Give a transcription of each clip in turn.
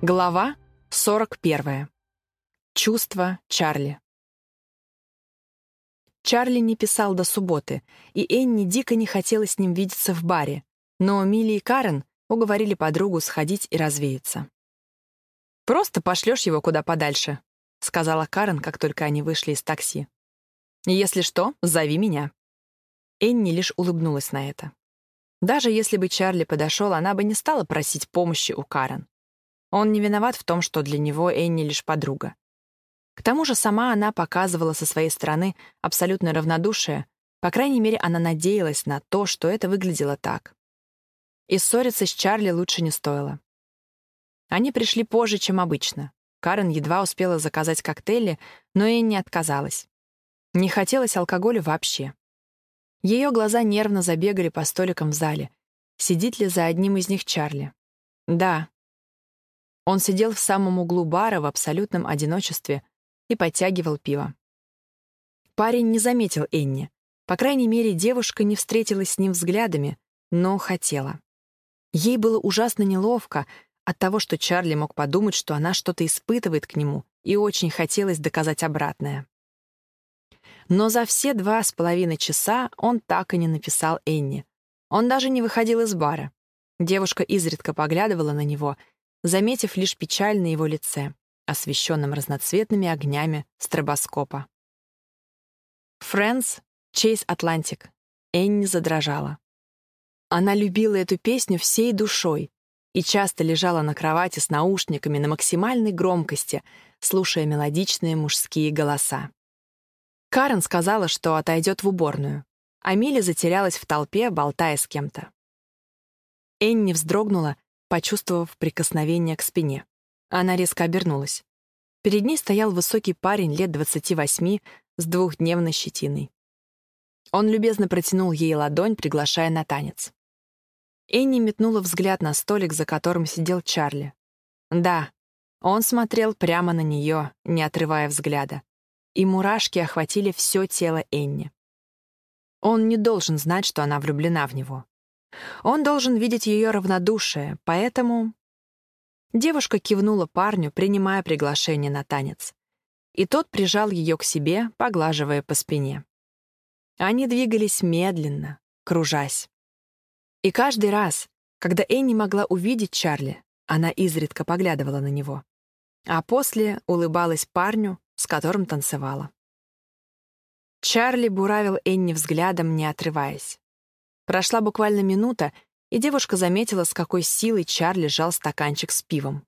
Глава 41. Чувство Чарли. Чарли не писал до субботы, и Энни дико не хотела с ним видеться в баре, но Милли и Карен уговорили подругу сходить и развеяться. «Просто пошлешь его куда подальше», — сказала Карен, как только они вышли из такси. «Если что, зови меня». Энни лишь улыбнулась на это. Даже если бы Чарли подошел, она бы не стала просить помощи у Карен. Он не виноват в том, что для него Энни лишь подруга. К тому же сама она показывала со своей стороны абсолютное равнодушие, по крайней мере, она надеялась на то, что это выглядело так. И ссориться с Чарли лучше не стоило. Они пришли позже, чем обычно. Карен едва успела заказать коктейли, но Энни отказалась. Не хотелось алкоголя вообще. Ее глаза нервно забегали по столикам в зале. Сидит ли за одним из них Чарли? Да, он сидел в самом углу бара в абсолютном одиночестве и подтягивал пиво. Парень не заметил Энни. По крайней мере, девушка не встретилась с ним взглядами, но хотела. Ей было ужасно неловко от того, что Чарли мог подумать, что она что-то испытывает к нему, и очень хотелось доказать обратное. Но за все два с половиной часа он так и не написал Энни. Он даже не выходил из бара. Девушка изредка поглядывала на него — заметив лишь печаль на его лице, освещенном разноцветными огнями стробоскопа. «Friends», «Chase Atlantic», Энни задрожала. Она любила эту песню всей душой и часто лежала на кровати с наушниками на максимальной громкости, слушая мелодичные мужские голоса. Карен сказала, что отойдет в уборную, а Милли затерялась в толпе, болтая с кем-то. Энни вздрогнула почувствовав прикосновение к спине. Она резко обернулась. Перед ней стоял высокий парень лет 28 с двухдневной щетиной. Он любезно протянул ей ладонь, приглашая на танец. Энни метнула взгляд на столик, за которым сидел Чарли. Да, он смотрел прямо на нее, не отрывая взгляда. И мурашки охватили все тело Энни. Он не должен знать, что она влюблена в него. Он должен видеть ее равнодушие, поэтому... Девушка кивнула парню, принимая приглашение на танец. И тот прижал ее к себе, поглаживая по спине. Они двигались медленно, кружась. И каждый раз, когда Энни могла увидеть Чарли, она изредка поглядывала на него. А после улыбалась парню, с которым танцевала. Чарли буравил Энни взглядом, не отрываясь. Прошла буквально минута, и девушка заметила, с какой силой Чарли жал стаканчик с пивом.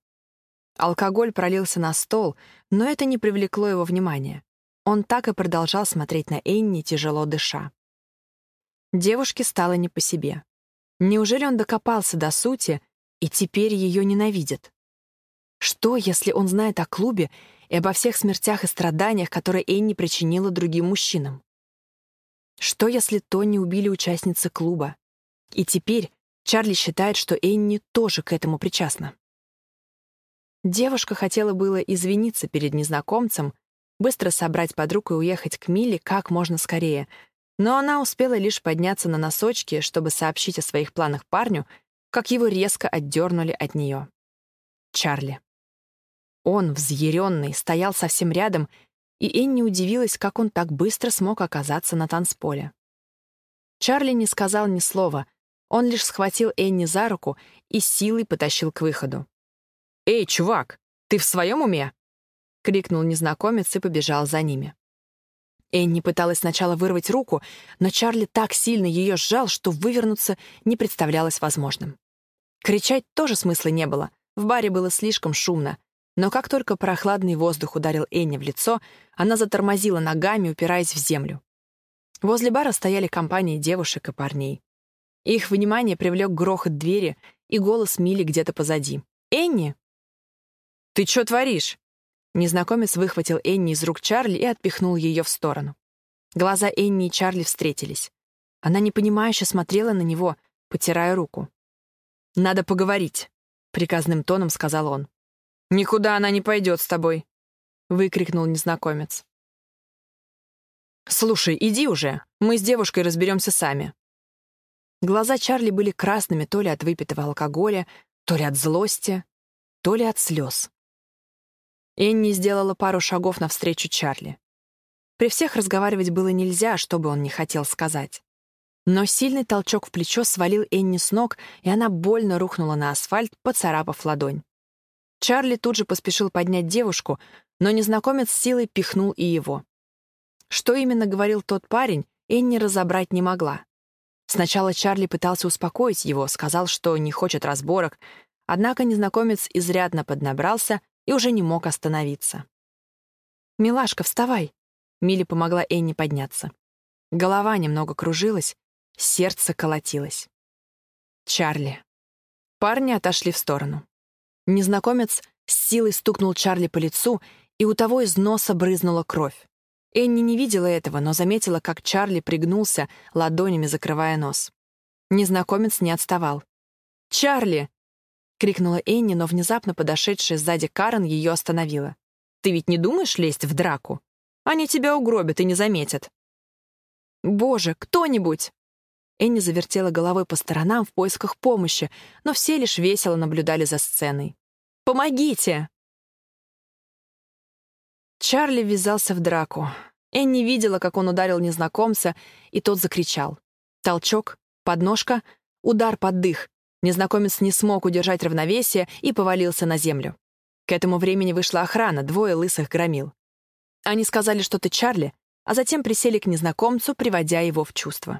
Алкоголь пролился на стол, но это не привлекло его внимания. Он так и продолжал смотреть на Энни, тяжело дыша. Девушке стало не по себе. Неужели он докопался до сути и теперь ее ненавидит? Что, если он знает о клубе и обо всех смертях и страданиях, которые Энни причинила другим мужчинам? Что, если Тони убили участницы клуба? И теперь Чарли считает, что Энни тоже к этому причастна. Девушка хотела было извиниться перед незнакомцем, быстро собрать подруг и уехать к Миле как можно скорее, но она успела лишь подняться на носочки, чтобы сообщить о своих планах парню, как его резко отдернули от нее. Чарли. Он, взъяренный, стоял совсем рядом и Энни удивилась, как он так быстро смог оказаться на танцполе. Чарли не сказал ни слова, он лишь схватил Энни за руку и силой потащил к выходу. «Эй, чувак, ты в своем уме?» — крикнул незнакомец и побежал за ними. Энни пыталась сначала вырвать руку, но Чарли так сильно ее сжал, что вывернуться не представлялось возможным. Кричать тоже смысла не было, в баре было слишком шумно, но как только прохладный воздух ударил Энни в лицо, она затормозила ногами, упираясь в землю. Возле бара стояли компании девушек и парней. Их внимание привлек грохот двери и голос Мили где-то позади. «Энни!» «Ты что творишь?» Незнакомец выхватил Энни из рук Чарли и отпихнул ее в сторону. Глаза Энни и Чарли встретились. Она непонимающе смотрела на него, потирая руку. «Надо поговорить», — приказным тоном сказал он. «Никуда она не пойдет с тобой», — выкрикнул незнакомец. «Слушай, иди уже, мы с девушкой разберемся сами». Глаза Чарли были красными то ли от выпитого алкоголя, то ли от злости. то ли от слез. Энни сделала пару шагов навстречу Чарли. При всех разговаривать было нельзя, что бы он не хотел сказать. Но сильный толчок в плечо свалил Энни с ног, и она больно рухнула на асфальт, поцарапав ладонь. Чарли тут же поспешил поднять девушку, но незнакомец силой пихнул и его. Что именно говорил тот парень, Энни разобрать не могла. Сначала Чарли пытался успокоить его, сказал, что не хочет разборок, однако незнакомец изрядно поднабрался и уже не мог остановиться. «Милашка, вставай!» Милли помогла Энни подняться. Голова немного кружилась, сердце колотилось. Чарли. Парни отошли в сторону. Незнакомец с силой стукнул Чарли по лицу, и у того из носа брызнула кровь. Энни не видела этого, но заметила, как Чарли пригнулся, ладонями закрывая нос. Незнакомец не отставал. «Чарли!» — крикнула Энни, но внезапно подошедшая сзади Карен ее остановила. «Ты ведь не думаешь лезть в драку?» Они тебя угробят и не заметят». «Боже, кто-нибудь!» Энни завертела головой по сторонам в поисках помощи, но все лишь весело наблюдали за сценой. «Помогите!» Чарли ввязался в драку. Энни видела, как он ударил незнакомца, и тот закричал. Толчок, подножка, удар под дых. Незнакомец не смог удержать равновесие и повалился на землю. К этому времени вышла охрана, двое лысых громил. Они сказали что-то Чарли, а затем присели к незнакомцу, приводя его в чувство.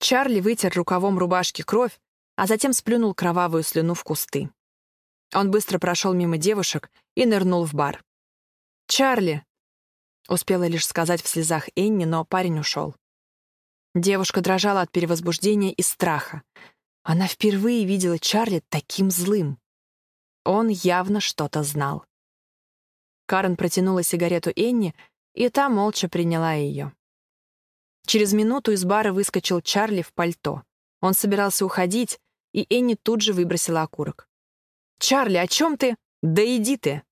Чарли вытер рукавом рубашки кровь, а затем сплюнул кровавую слюну в кусты. Он быстро прошел мимо девушек и нырнул в бар. «Чарли!» — успела лишь сказать в слезах Энни, но парень ушел. Девушка дрожала от перевозбуждения и страха. Она впервые видела Чарли таким злым. Он явно что-то знал. Карен протянула сигарету Энни, и та молча приняла ее. Через минуту из бара выскочил Чарли в пальто. Он собирался уходить, и Энни тут же выбросила окурок. «Чарли, о чем ты? Да иди ты!»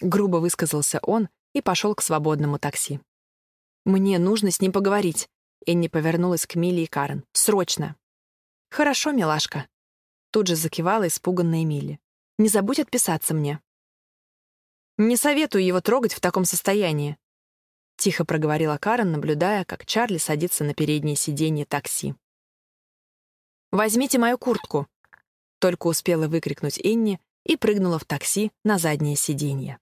Грубо высказался он и пошел к свободному такси. «Мне нужно с ним поговорить», — Энни повернулась к Миле и Карен. «Срочно!» «Хорошо, милашка», — тут же закивала испуганная Милли. «Не забудь отписаться мне». Не советую его трогать в таком состоянии», — тихо проговорила Карен, наблюдая, как Чарли садится на переднее сиденье такси. «Возьмите мою куртку», — только успела выкрикнуть Энни и прыгнула в такси на заднее сиденье.